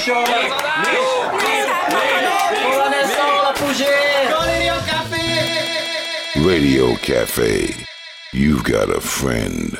show! Radio Cafe. You've got a friend.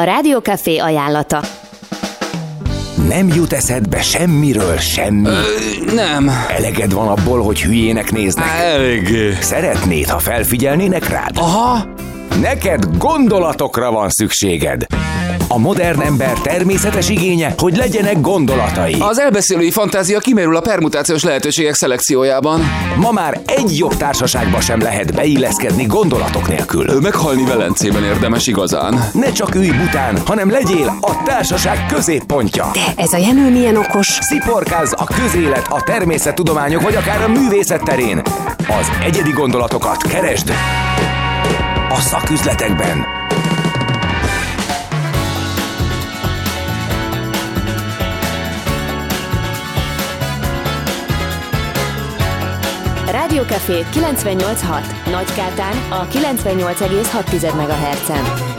A Rádiókafé ajánlata. Nem jut eszedbe semmiről semmi. Nem. Eleged van abból, hogy hülyének néznek. Elég. Szeretnéd, ha felfigyelnének rád? Aha. Neked gondolatokra van szükséged. A modern ember természetes igénye, hogy legyenek gondolatai. Az elbeszélői fantázia kimerül a permutációs lehetőségek szelekciójában. Ma már egy jobb társaságba sem lehet beilleszkedni gondolatok nélkül. Meghalni Velencében érdemes igazán. Ne csak ülj bután, hanem legyél a társaság középpontja. De ez a Jenő milyen okos? Sziporkáz a közélet, a természettudományok vagy akár a művészet terén. Az egyedi gondolatokat keresd a szaküzletekben. Rádiókafé 98.6. Nagykátán a 98,6 MHz-en.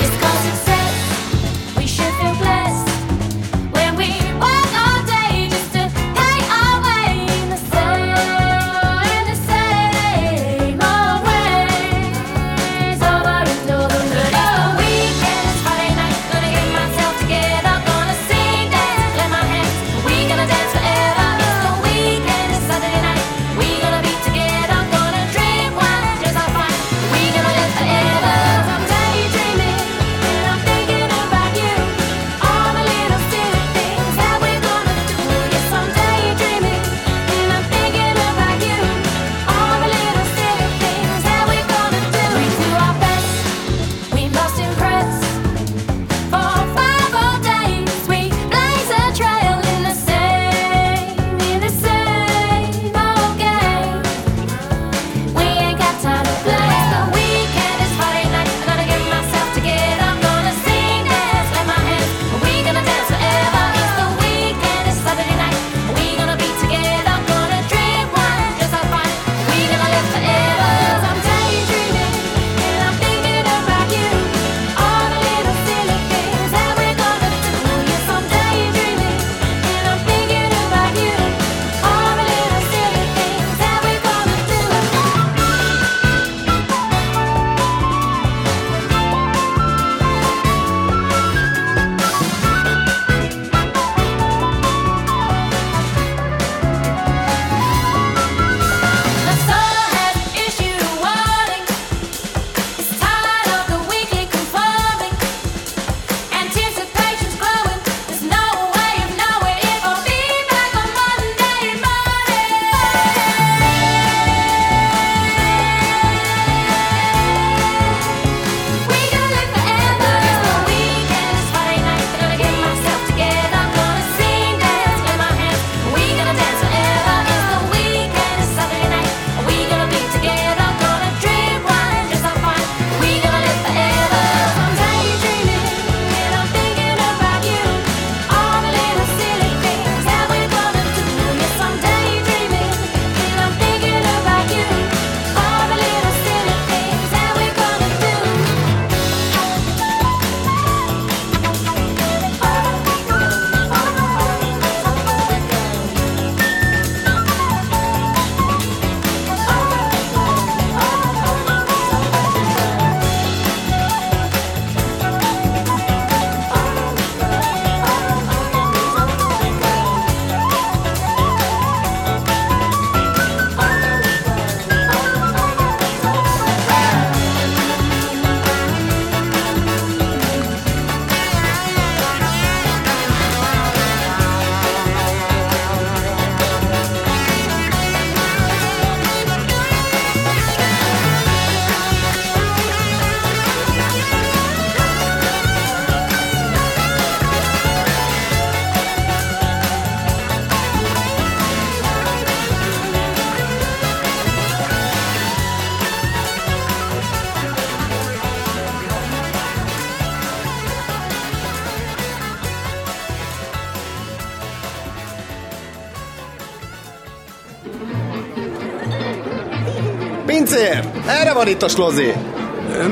Van itt a slozi!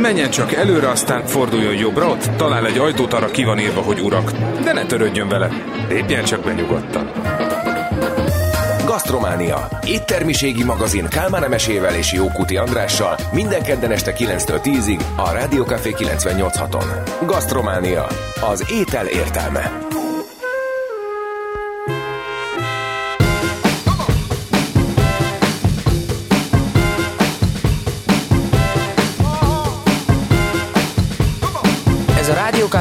Menjen csak előre, aztán forduljon jobbra, ott talál egy ajtót, arra ki van írva, hogy urak. De ne törődjön vele. Lépjen csak be nyugodtan. Gasztrománia. Éttermiségi magazin Kálmán Emesével és Jókuti Andrással minden kedden este 9-től 10-ig a Rádiókafé 98.6-on. Gasztrománia. Az étel értelme.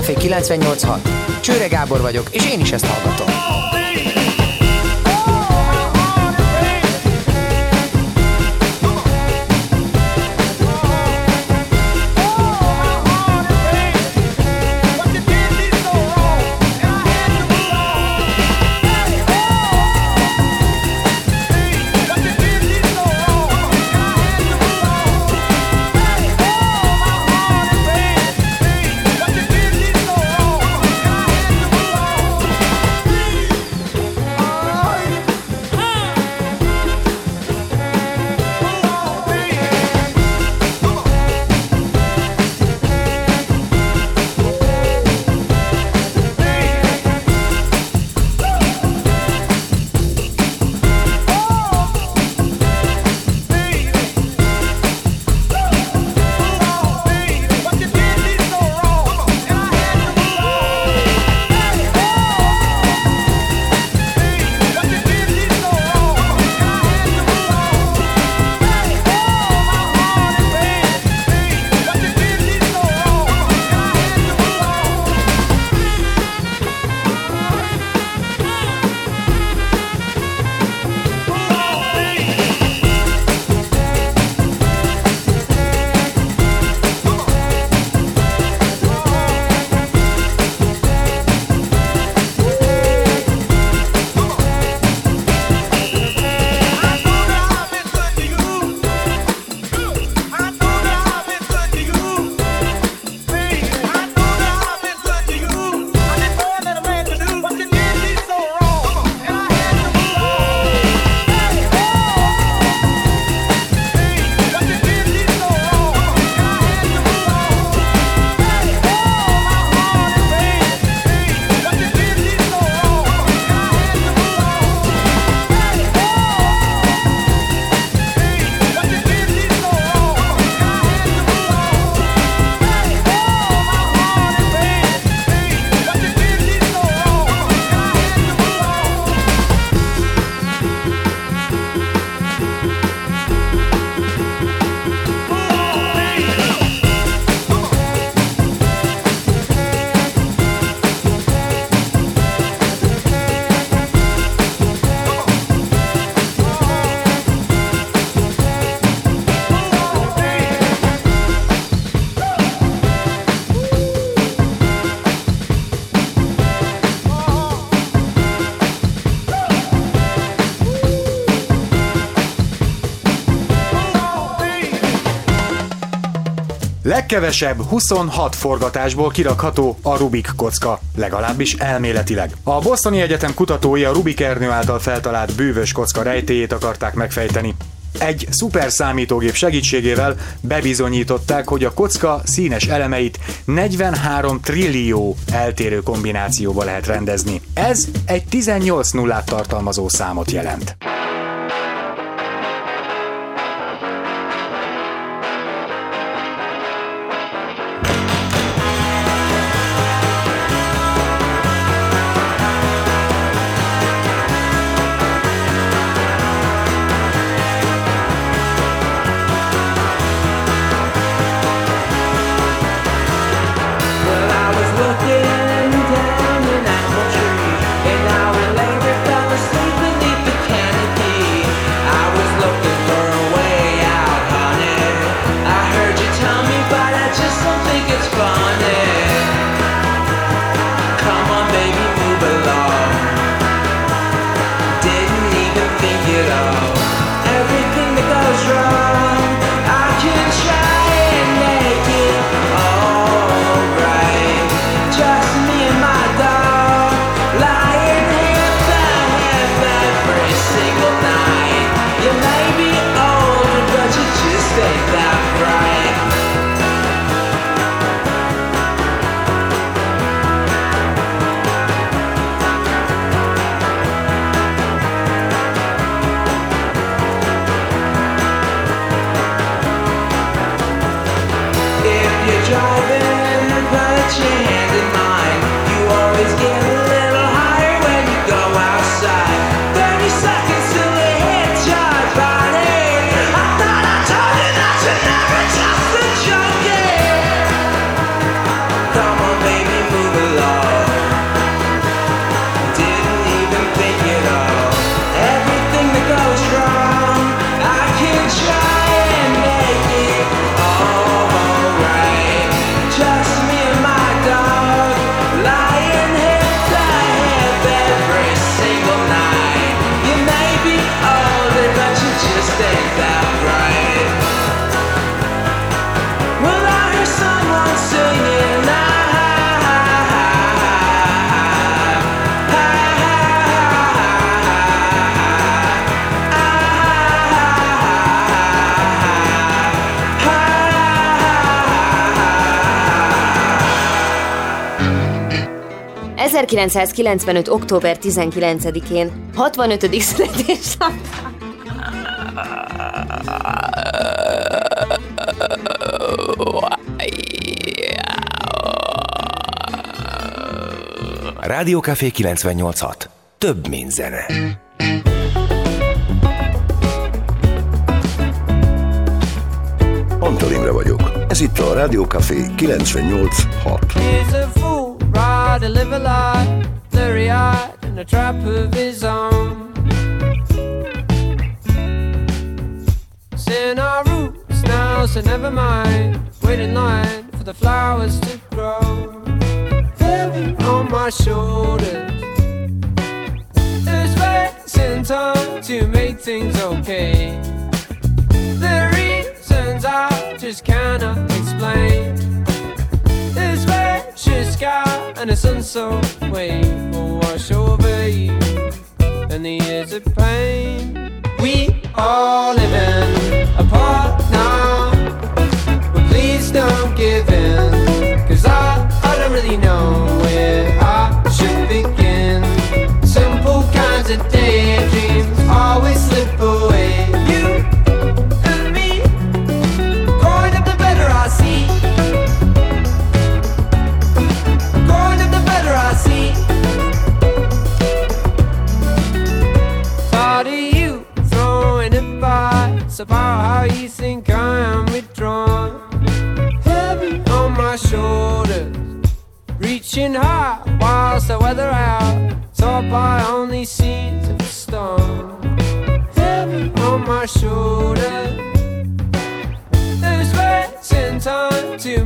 Café 98.6. Csőre Gábor vagyok, és én is ezt hallgatom. Legkevesebb 26 forgatásból kirakható a Rubik kocka, legalábbis elméletileg. A Bostoni Egyetem kutatói a Rubik Ernő által feltalált bűvös kocka rejtéjét akarták megfejteni. Egy szuper számítógép segítségével bebizonyították, hogy a kocka színes elemeit 43 trillió eltérő kombinációba lehet rendezni. Ez egy 18 nullát tartalmazó számot jelent. 1995. október 19-én 65. születésnap. Rádiókafé 98.6. Több, mint zene. Antal Imre vagyok. Ez itt a Rádió Café 98.6. Fool, to live a lie, blurry eyed in a trap of his own. It's our roots now, so never mind. Wait in line for the flowers to grow. Heavy on my shoulders. There's ways in time to make things okay. us away will wash over you and the years of pain we all live in.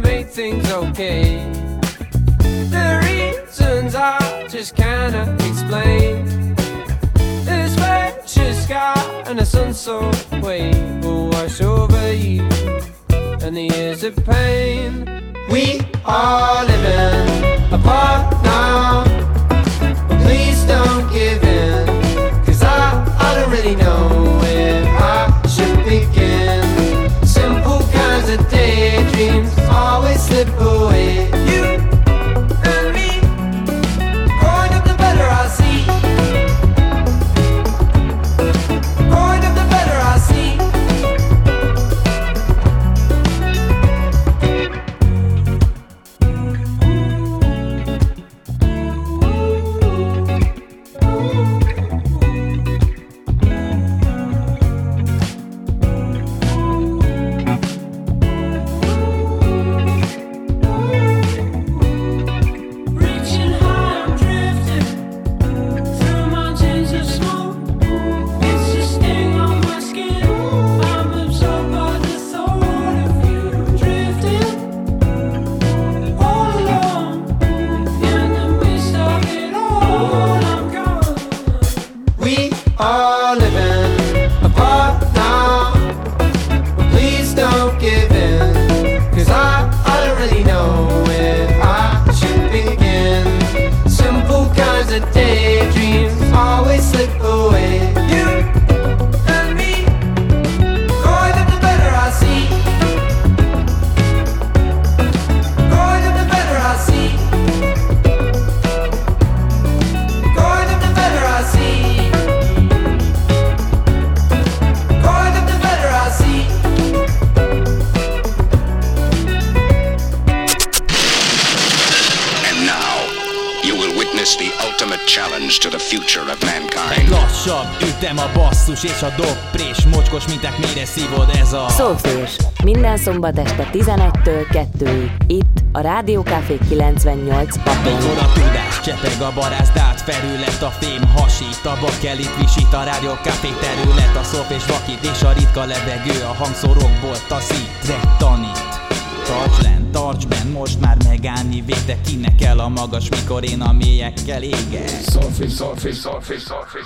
To things okay. The reasons I just cannot explain. This precious sky and a sunset way will wash over you and the years of pain. We are living apart now. But please don't give in, cause I, I don't really know slip away. 11-től 2-ig. Itt a Rádió Café 98 Mikor Papon. a tudás csepeg a barázdát Felület a fém hasít A bakelit visít a rádió kávé terület A szop és vakít és a ritka levegő A hangszorokból taszít, tanít Tarts len, tarts benn, most már megállni Végre kinek kell a magas, mikor én a mélyekkel égek Sophie, Sophie, Sophie, Sophie, Sophie,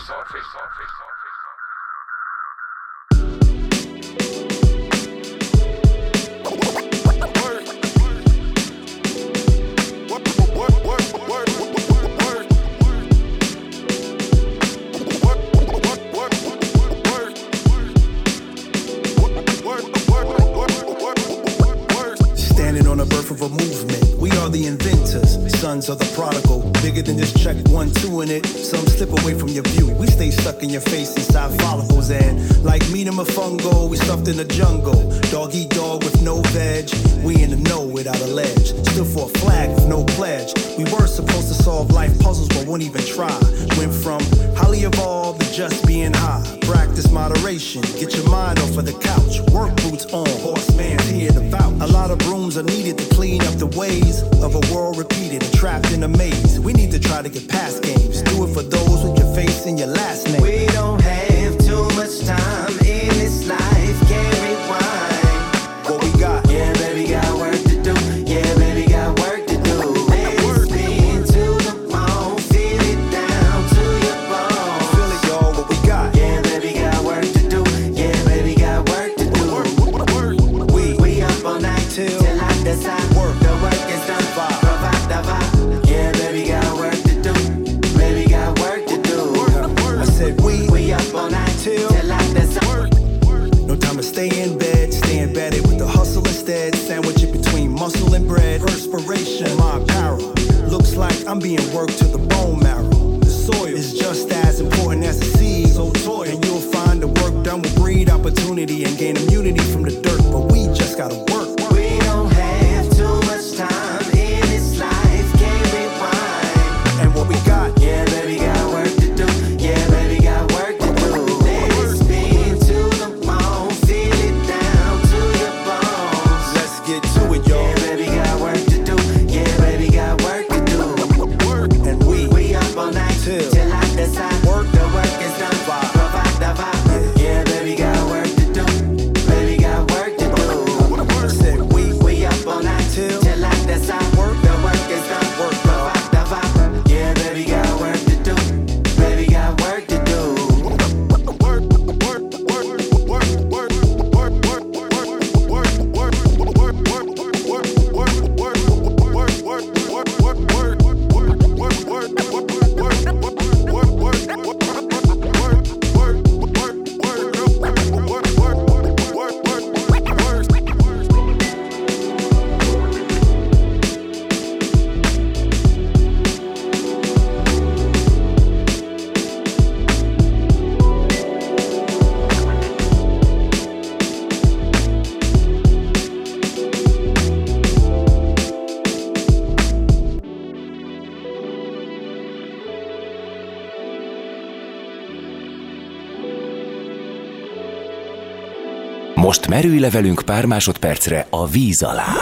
Merülj le velünk pár másodpercre a víz alá!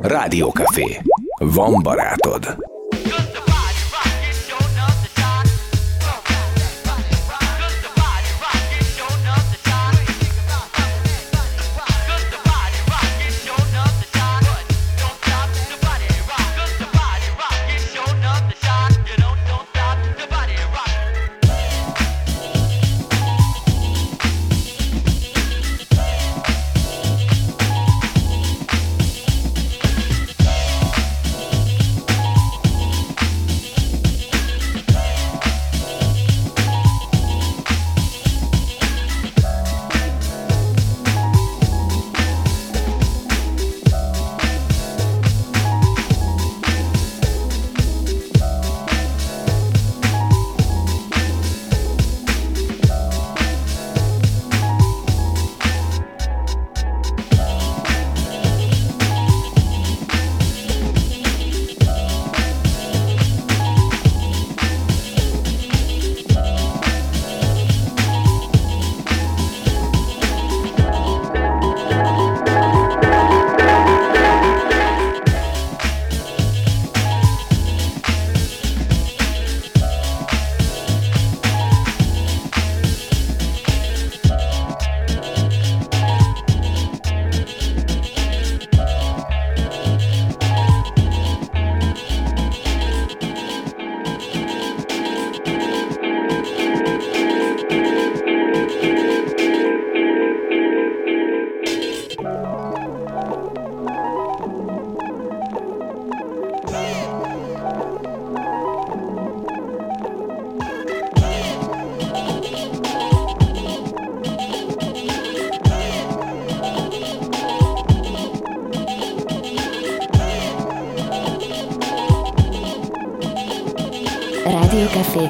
Rádiókafé. Van barátod.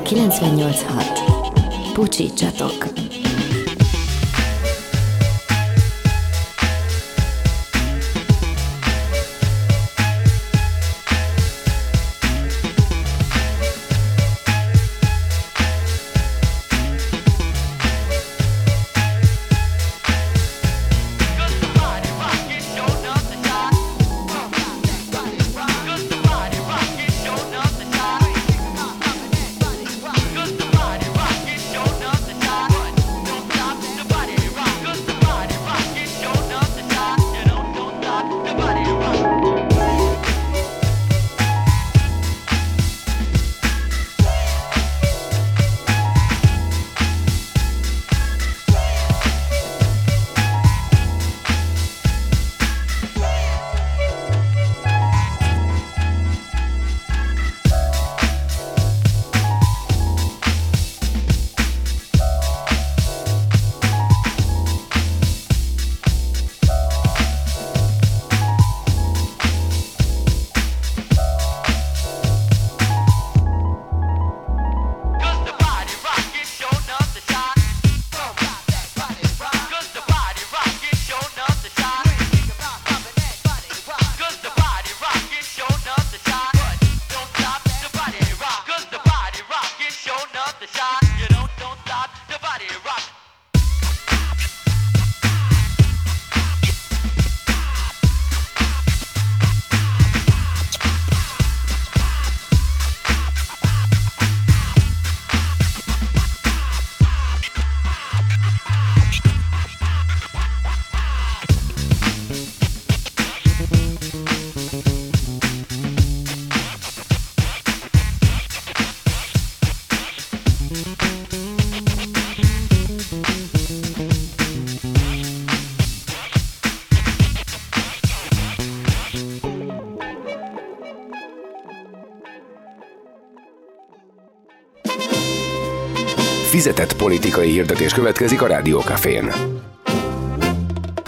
98.6. Pucsítsatok! Fizetett politikai hirdetés következik a Rádiókafén.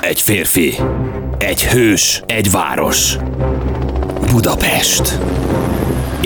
Egy férfi, egy hős, egy város. Budapest.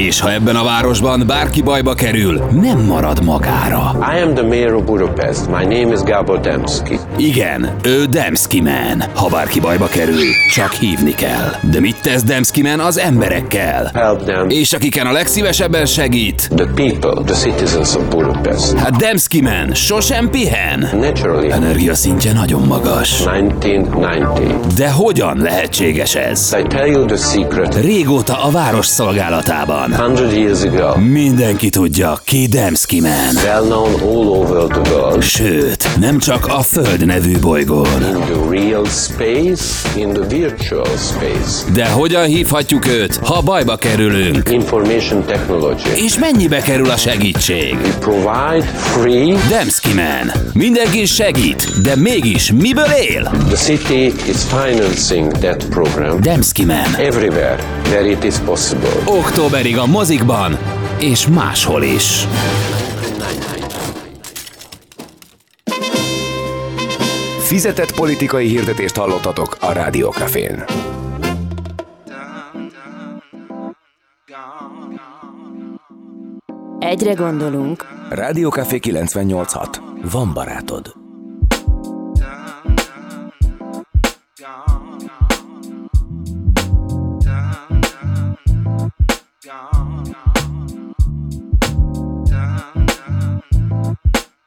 És ha ebben a városban bárki bajba kerül, nem marad magára. I am the mayor of Budapest. My name is Gabor Demski. Igen, ő Demski Man. Ha bárki bajba kerül, csak hívni kell. De mit tesz Demski Man az emberekkel? Help them. És akiken a legszívesebben segít? The people, the citizens of Budapest. Hát Demski Man sosem pihen. Naturally. Energia szintje nagyon magas. 1990. De hogyan lehetséges ez? I tell you the secret. Régóta a város szolgálatában. 100 years ago. Mindenki tudja, ki Demski Man. Well known all over the world. Sőt, nem csak a Föld nevű bolygón. In the real space, in the virtual space. De hogyan hívhatjuk őt, ha bajba kerülünk? Information technology. És mennyibe kerül a segítség? We provide free. Demski Man. Mindenki segít, de mégis miből él? The city is financing that program. Demski Man. Everywhere where it is possible. Októberig a mozikban, és máshol is. Fizetett politikai hirdetést hallottatok a Rádiókafén. Egyre gondolunk, Rádiókafé 986. Van barátod.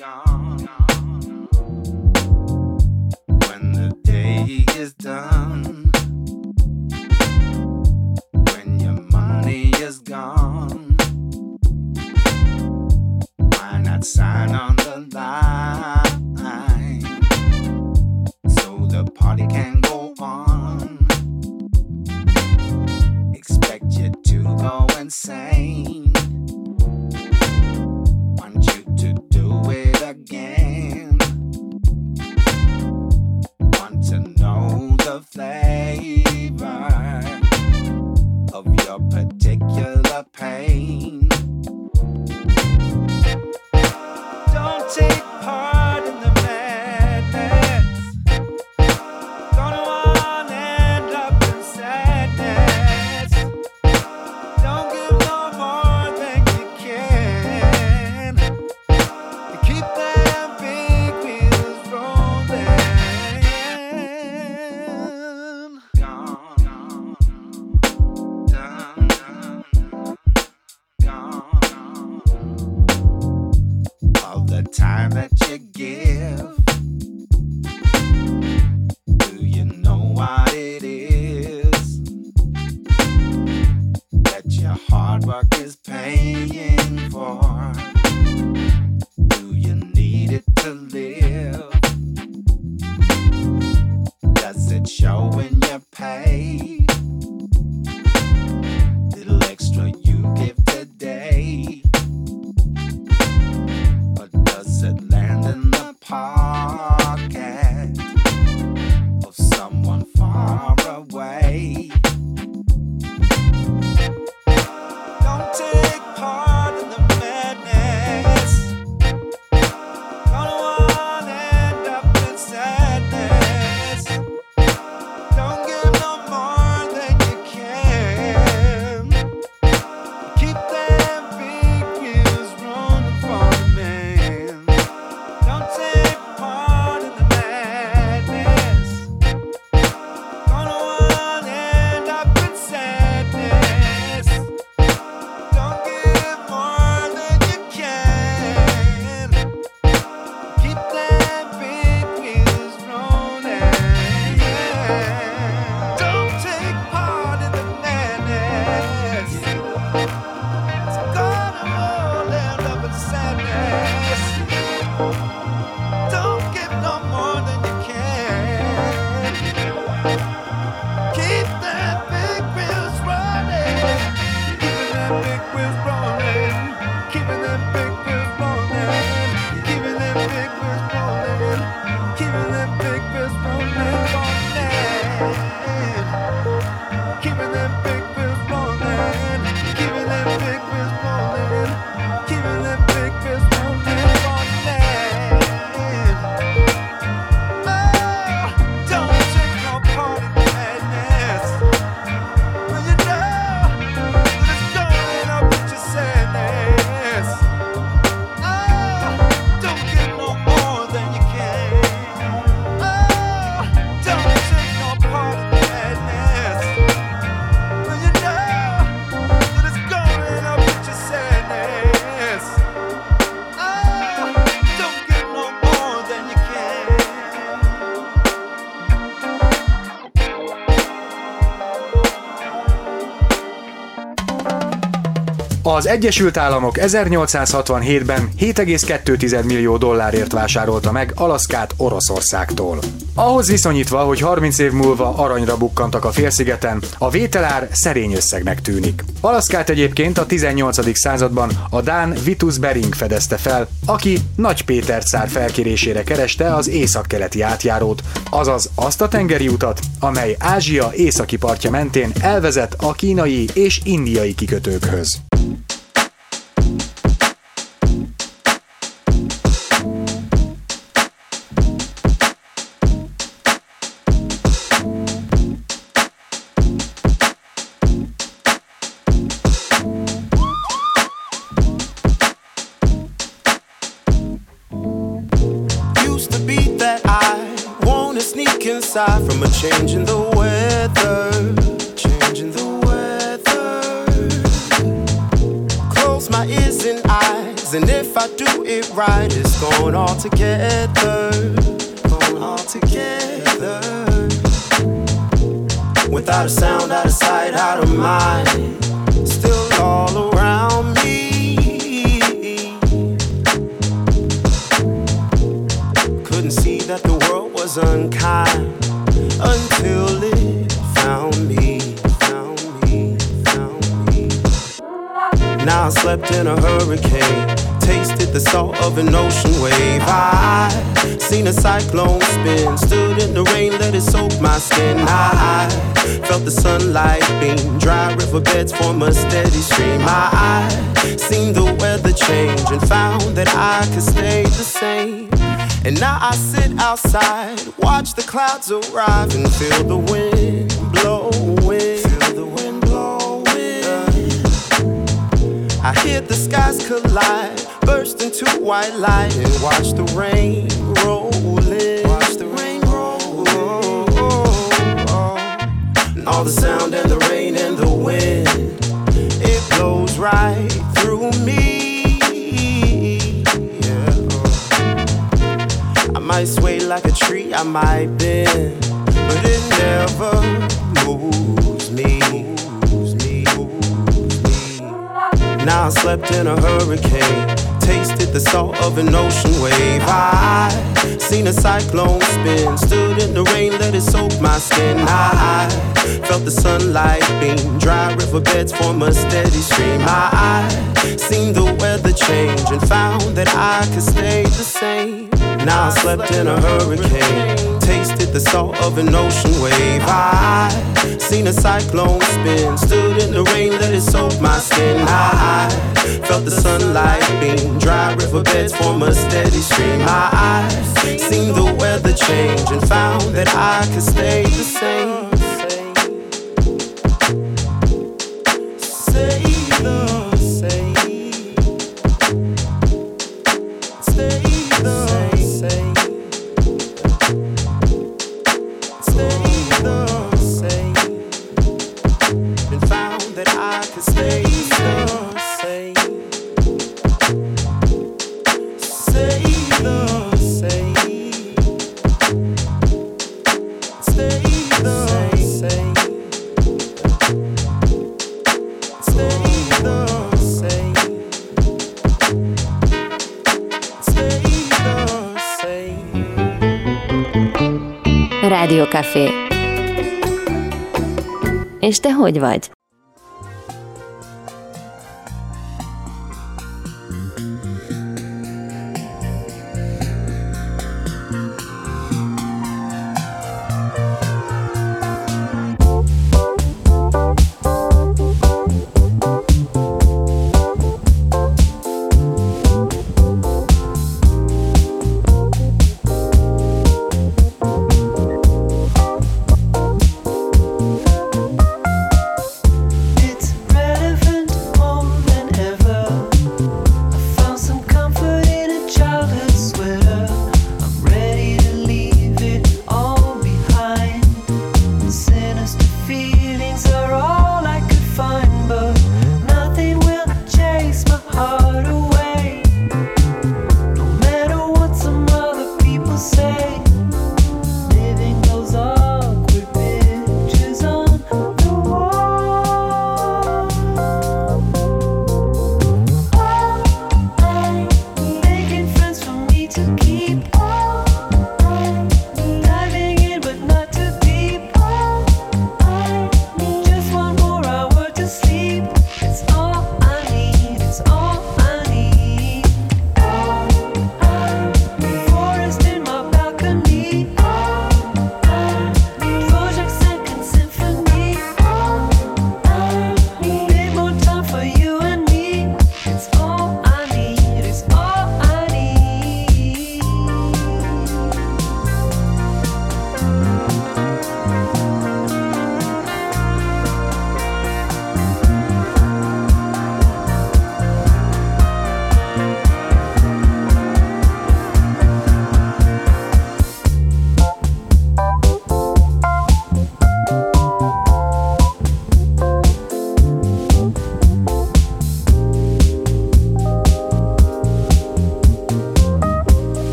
When the day is done, when your money is gone, why not sign on Az Egyesült Államok 1867-ben 7,2 millió dollárért vásárolta meg Alaszkát Oroszországtól. Ahhoz viszonyítva, hogy 30 év múlva aranyra bukkantak a félszigeten, a vételár szerény összegnek tűnik. Alaszkát egyébként a 18. században a Dán Vitus Bering fedezte fel, aki Nagy Péter cár felkérésére kereste az északkeleti átjárót, azaz azt a tengeri utat, amely Ázsia északi partja mentén elvezet a kínai és indiai kikötőkhöz. all together. I. Felt the sunlight beam, dry riverbeds form a steady stream. My eyes seen the weather change and found that I could stay the same. And now I sit outside, watch the clouds arrive and feel the wind blowing. Feel the wind blowing. I hear the skies collide, burst into white light and watch the rain roll. all the sound and the rain and the wind. It blows right through me. Yeah. I might sway like a tree, I might bend, but it never moves me. Moves me. Now I slept in a hurricane tasted the salt of an ocean wave. I seen a cyclone spin, stood in the rain, let it soak my skin. I felt the sunlight beam, dry riverbeds form a steady stream. I seen the weather change and found that I could stay the same. Now I slept in a hurricane, tasted the salt of an ocean wave. I seen a cyclone spin, stood in the rain, let it soak my skin. I felt the sunlight beam, dry riverbeds form a steady stream. I seen the weather change and found that I could stay the same. És te hogy vagy?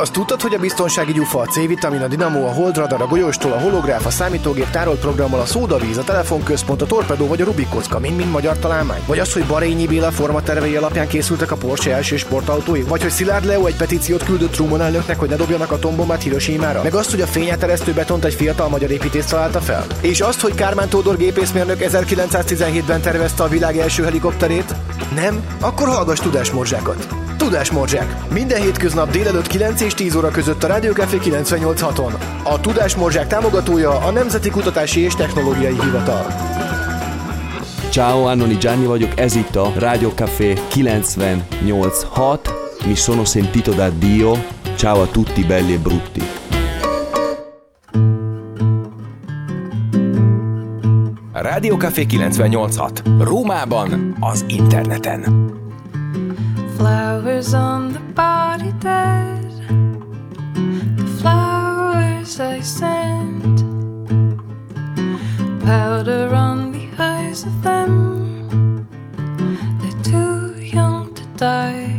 Azt tudtad, hogy a biztonsági gyufa, a C-vitamin, a dinamo, a holdradar, a golyóstól, a holográf, a számítógép tárolt programmal, a szódavíz, a telefonközpont, a torpedó vagy a Rubik kocka, mind-mind magyar találmány? Vagy az, hogy Barényi Béla formatervei alapján készültek a Porsche első sportautói? Vagy hogy Szilárd Leo egy petíciót küldött Truman elnöknek, hogy ne dobjanak atombombát Hiroshima-ra? Meg azt, hogy a fényáteresztő betont egy fiatal magyar építész találta fel? És azt, hogy Kármán Tódor gépészmérnök 1917-ben tervezte a világ első helikopterét? Nem? Akkor hallgass tudásmorzsákat! Tudásmorzsák. Minden hétköznap délelőtt 9 és 10 óra között a Rádió Café 98.6-on. A Tudásmorzsák támogatója a Nemzeti Kutatási és Technológiai Hivatal. Ciao, Annoni Gianni vagyok, ez itt a Radio Café 98.6. Mi sono sentito da Dio. Ciao a tutti belli e brutti. Rádió Café 98.6. Rómában, az interneten. Flowers on the body dead. The flowers I sent. Powder on the eyes of them. They're too young to die.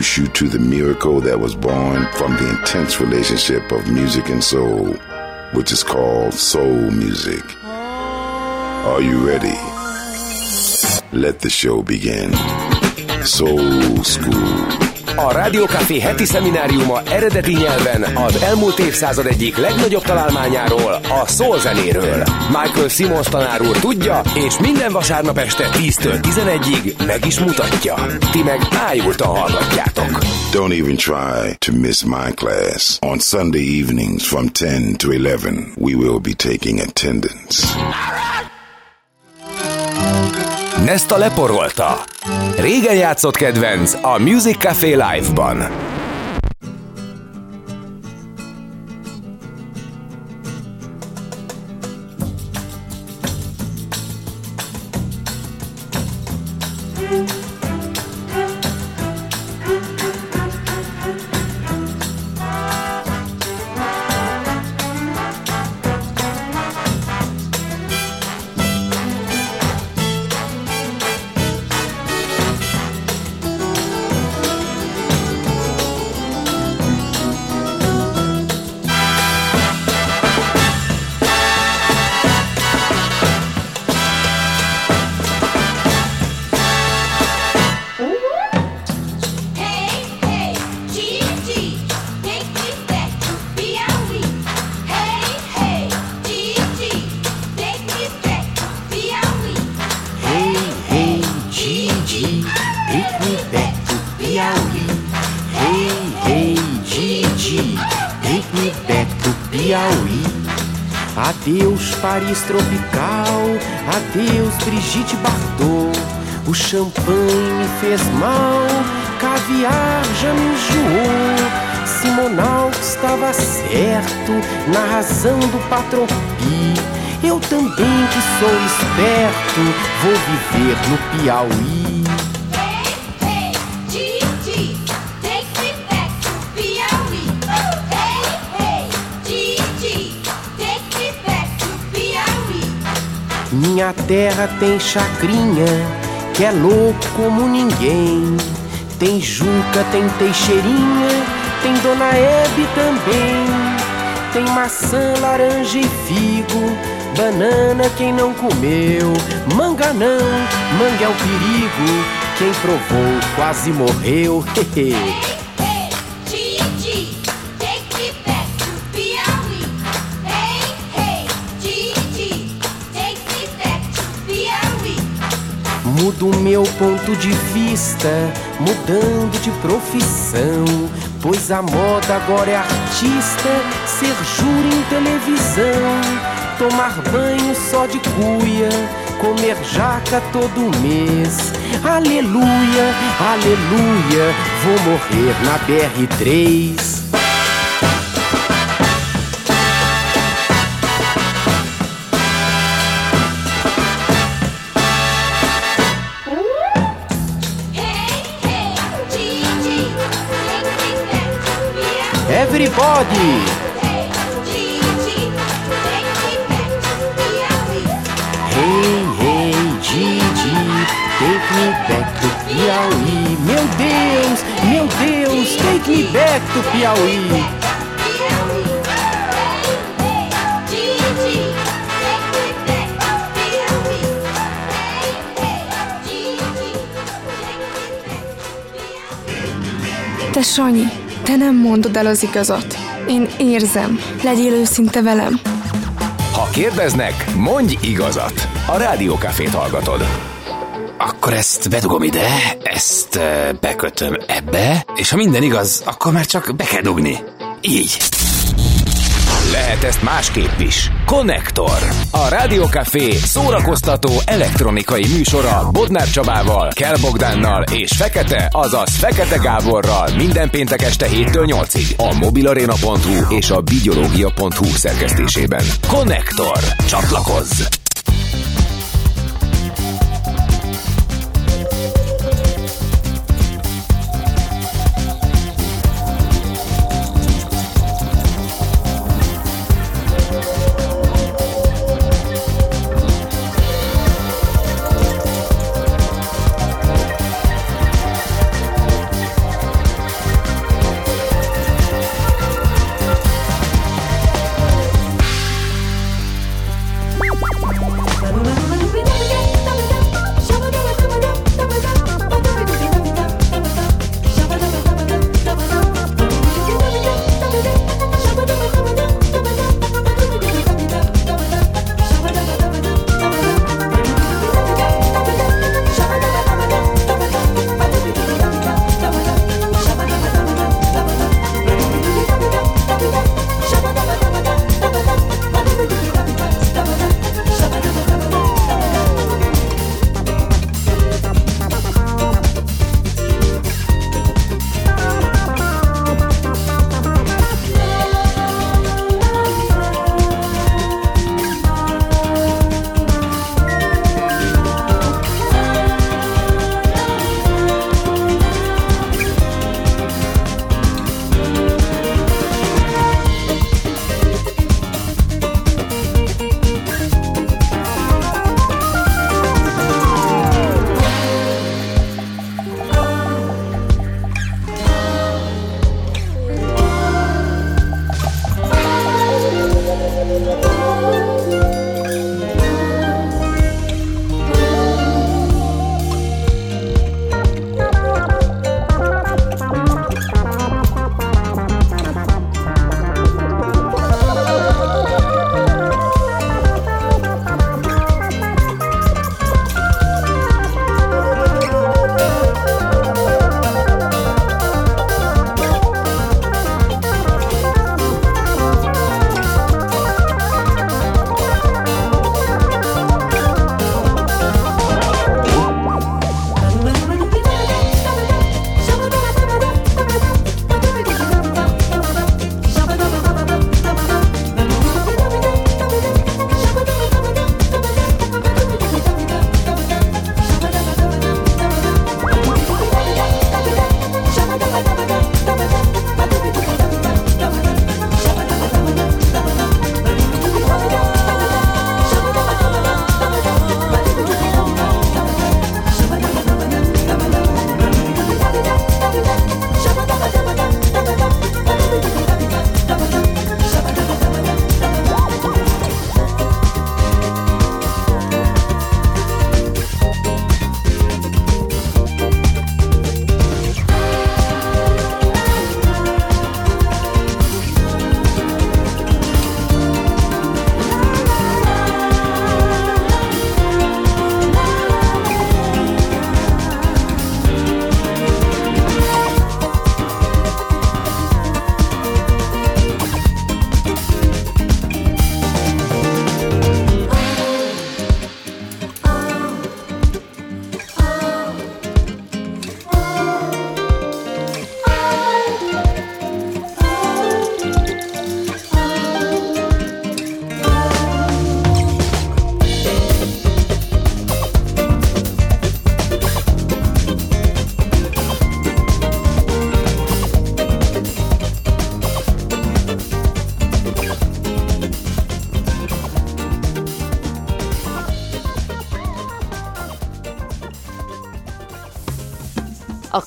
Introduce you to the miracle that was born from the intense relationship of music and soul, which is called soul music. Are you ready? Let the show begin. Soul School. A Rádió Café heti szemináriuma eredeti nyelven az elmúlt évszázad egyik legnagyobb találmányáról, a soul zenéről. Michael Simons tanár úr tudja, és minden vasárnap este 10-től 11-ig meg is mutatja. Ti meg ájultan hallgatjátok. Don't even try to miss my class. On Sunday evenings from 10 to 11, we will be taking attendance. Nesta leporolta. Régen játszott kedvenc a Music Café Live-ban. Certo na razão do patropi. Eu também que sou esperto, vou viver no Piauí. Minha terra tem chacrinha, que é louco como ninguém. Tem Juca, tem Teixeirinha, tem Dona Hebe também. Tem maçã, laranja e figo, banana quem não comeu. Manga não, manga é o perigo, quem provou quase morreu. Mudo meu ponto de vista, mudando de profissão. Pois a moda agora é artista, ser júri em televisão. Tomar banho só de cuia, comer jaca todo mês. Aleluia, aleluia, vou morrer na BR3. Everybody! Piauí. Meu Deus, meu Deus, take me back to Piauí. Te Sanyi, te nem mondod el az igazat. Én érzem. Legyél őszinte velem. Ha kérdeznek, mondj igazat. A Rádiókafét hallgatod. Akkor ezt bedugom ide, ezt bekötöm ebbe, és ha minden igaz, akkor már csak be kell dugni. Így. Lehet ezt másképp is. Konnektor. A Rádiókafé szórakoztató elektronikai műsora Bodnár Csabával, Kell Bogdánnal és Fekete, azaz Fekete Gáborral minden péntek este 7-től 8-ig a mobilarena.hu és a bigyológia.hu szerkesztésében. Konnektor. Csatlakozz!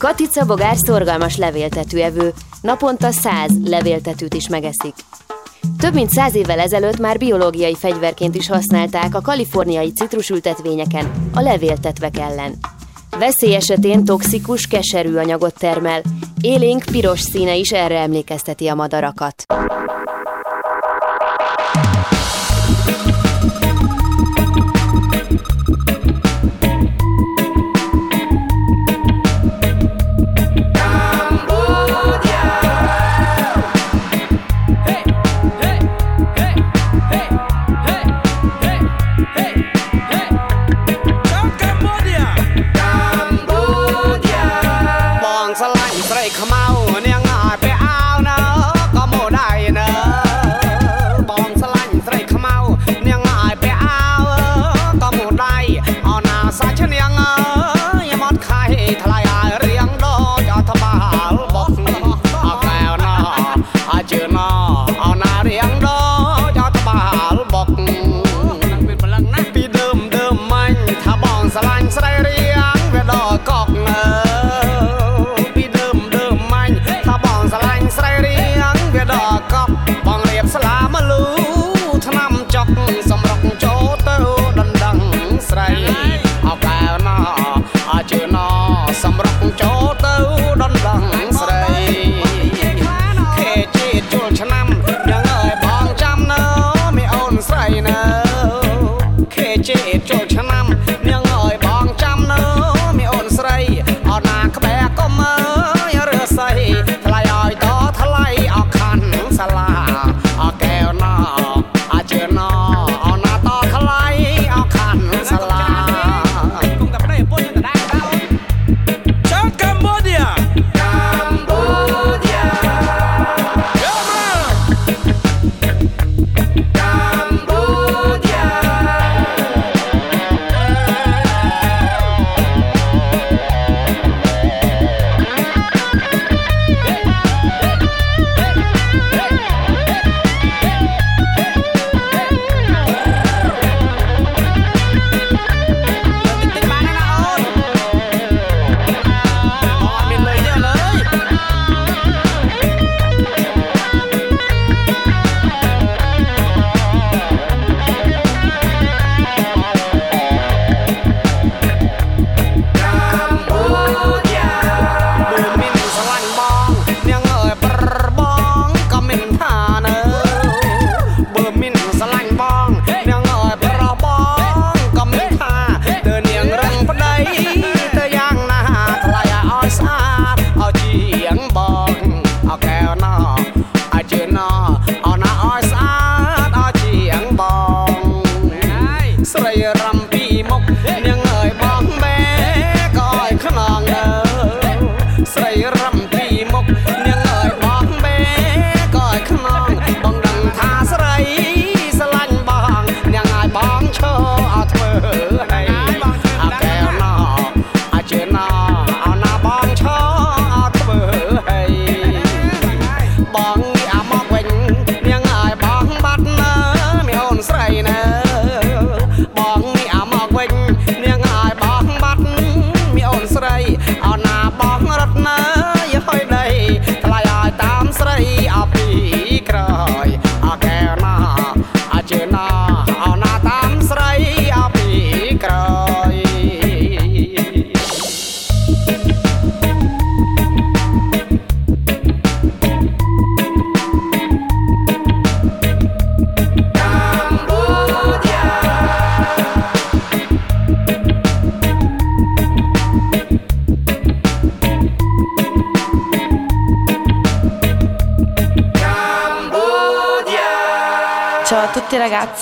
Katica bogár szorgalmas levéltető evő, naponta száz levéltetőt is megeszik. Több mint száz évvel ezelőtt már biológiai fegyverként is használták a kaliforniai citrusültetvényeken a levéltetvek ellen. Veszély esetén toxikus, keserű anyagot termel, élénk piros színe is erre emlékezteti a madarakat.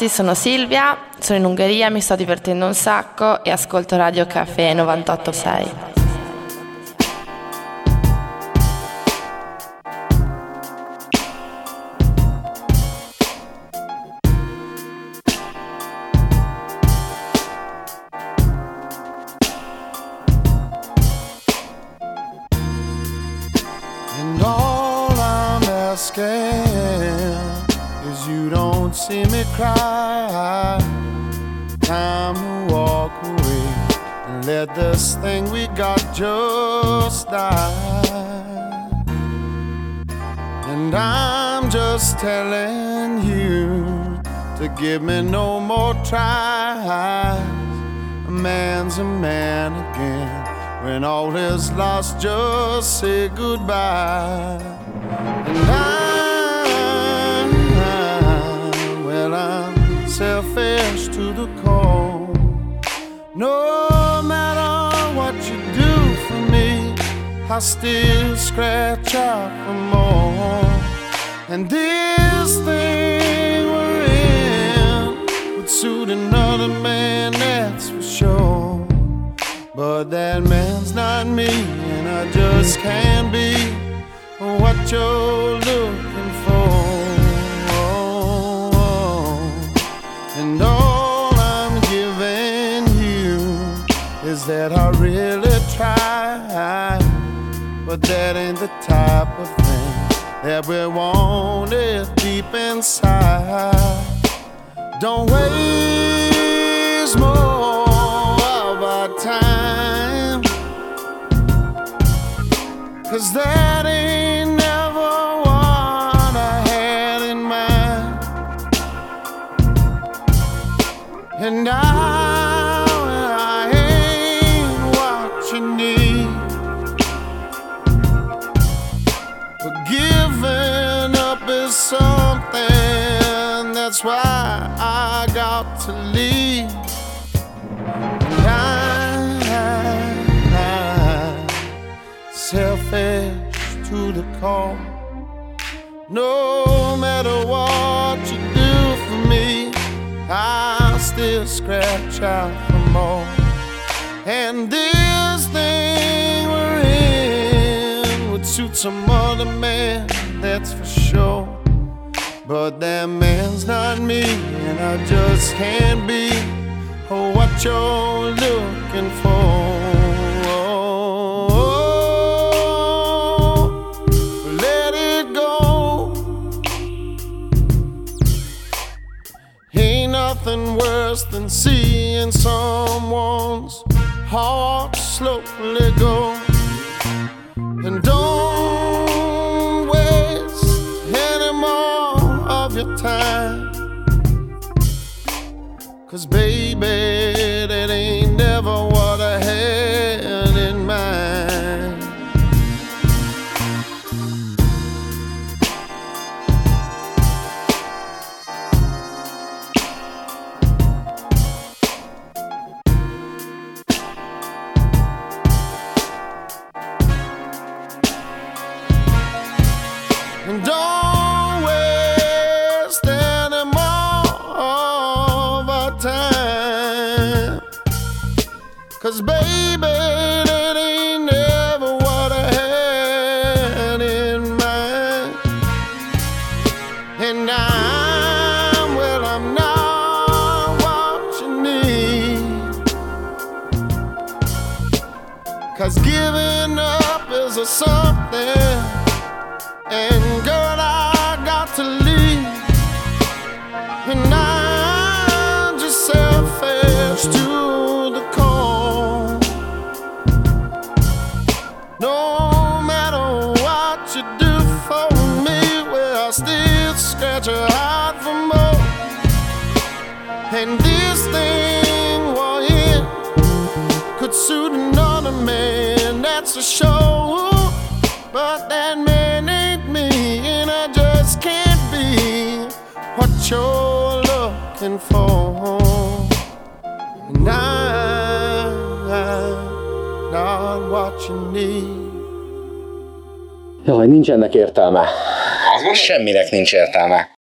Ragazzi, sono Silvia, sono in Ungheria, mi sto divertendo un sacco e ascolto Radio Caffè 986. Telling you to give me no more tries. A man's a man again. When all is lost, just say goodbye. And I, well, I'm selfish to the core. No matter what you do for me, I still scratch out for more. And this thing we're in would suit another man, that's for sure. But that man's not me, and I just can't be what you're looking for. And all I'm giving you is that I really tried. But that ain't the we wanted deep inside. Don't waste more of our time. Cause that core. No matter what you do for me, I still scratch out for more. And this thing we're in would suit some other man, that's for sure. But that man's not me, and I just can't be what you're looking for. Nothing worse than seeing someone's heart slowly go. And don't waste any more of your time. Cause baby, Ennek értelme. Semminek nincs értelme.